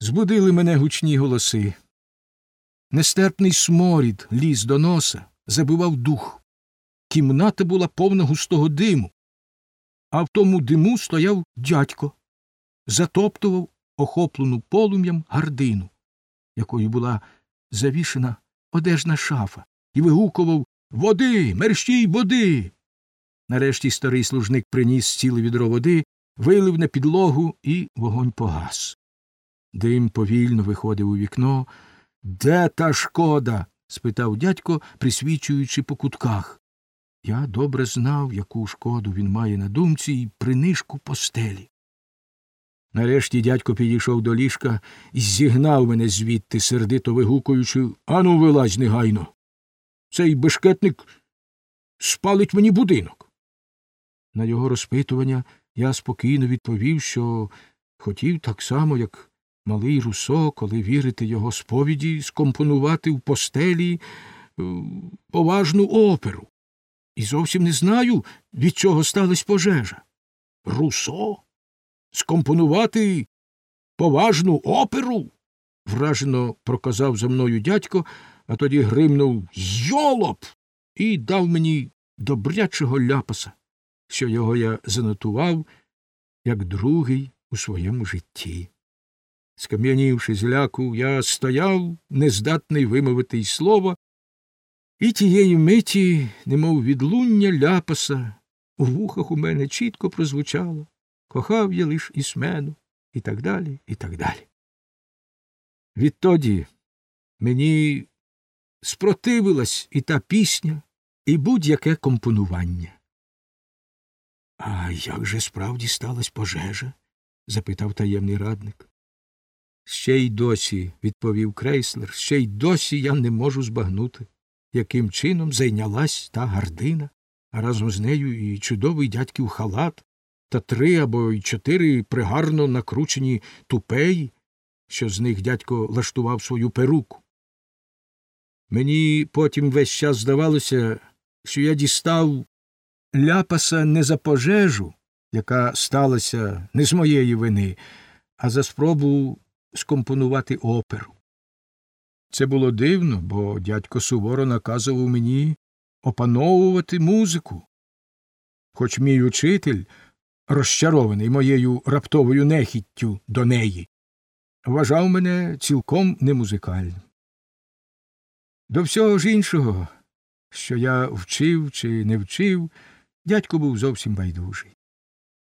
Збудили мене гучні голоси. Нестерпний сморід ліз до носа, забивав дух. Кімната була повна густого диму, а в тому диму стояв дядько, затоптував охоплену полум'ям гардину, якою була завішена одежна шафа, і вигукував Води, мерщій води. Нарешті старий служник приніс ціле відро води, вилив на підлогу, і вогонь погас. Дим повільно виходив у вікно. Де та шкода? спитав дядько, присвічуючи по кутках. Я добре знав, яку шкоду він має на думці, і принишку постелі. Нарешті дядько підійшов до ліжка і зігнав мене звідти, сердито вигукуючи Ану, вилазь негайно. Цей бешкетник спалить мені будинок. На його розпитування я спокійно відповів, що хотів так само, як малий Русо, коли вірити його сповіді, скомпонувати в постелі е, поважну оперу. І зовсім не знаю, від чого сталася пожежа. Русо? Скомпонувати поважну оперу? вражено проказав за мною дядько, а тоді гримнув Йолоп! і дав мені добрячого ляпаса, що його я занотував як другий у своєму житті. Скам'янівши з ляку, я стояв, нездатний вимовити й слова, і тієї миті, немов відлуння ляпаса, у вухах у мене чітко прозвучало кохав я лиш Ісмену, і так далі, і так далі. Відтоді мені спротивилась і та пісня, і будь-яке компонування. А як же справді сталася пожежа? запитав таємний радник. Ще й досі, відповів крейслер, ще й досі я не можу збагнути, яким чином зайнялась та гардина, а разом з нею і чудовий дядьків халат, та три або й чотири пригарно накручені тупеї, що з них дядько лаштував свою перуку. Мені потім весь час здавалося, що я дістав ляпаса не за пожежу, яка сталася не з моєї вини, а за спробу скомпонувати оперу. Це було дивно, бо дядько суворо наказував мені опановувати музику. Хоч мій учитель, розчарований моєю раптовою нехіттю до неї, вважав мене цілком немузикальним. До всього ж іншого, що я вчив чи не вчив, дядько був зовсім байдужий.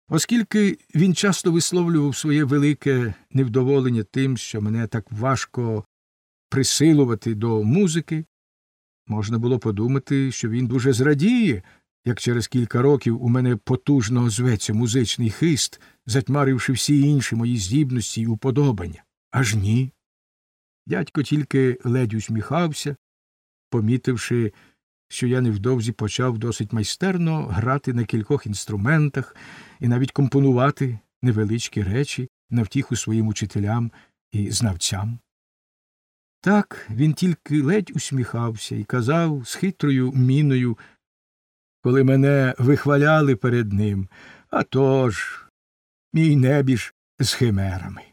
Оскільки він часто висловлював своє велике невдоволення тим, що мене так важко присилувати до музики, можна було подумати, що він дуже зрадіє, як через кілька років у мене потужно озветься музичний хист, затьмаривши всі інші мої здібності й уподобання. Аж ні. Дядько тільки ледь усміхався, помітивши, що я невдовзі почав досить майстерно грати на кількох інструментах і навіть компонувати невеличкі речі на втіху своїм учителям і знавцям. Так він тільки ледь усміхався і казав з хитрою міною, коли мене вихваляли перед ним, а тож, мій небіж з химерами.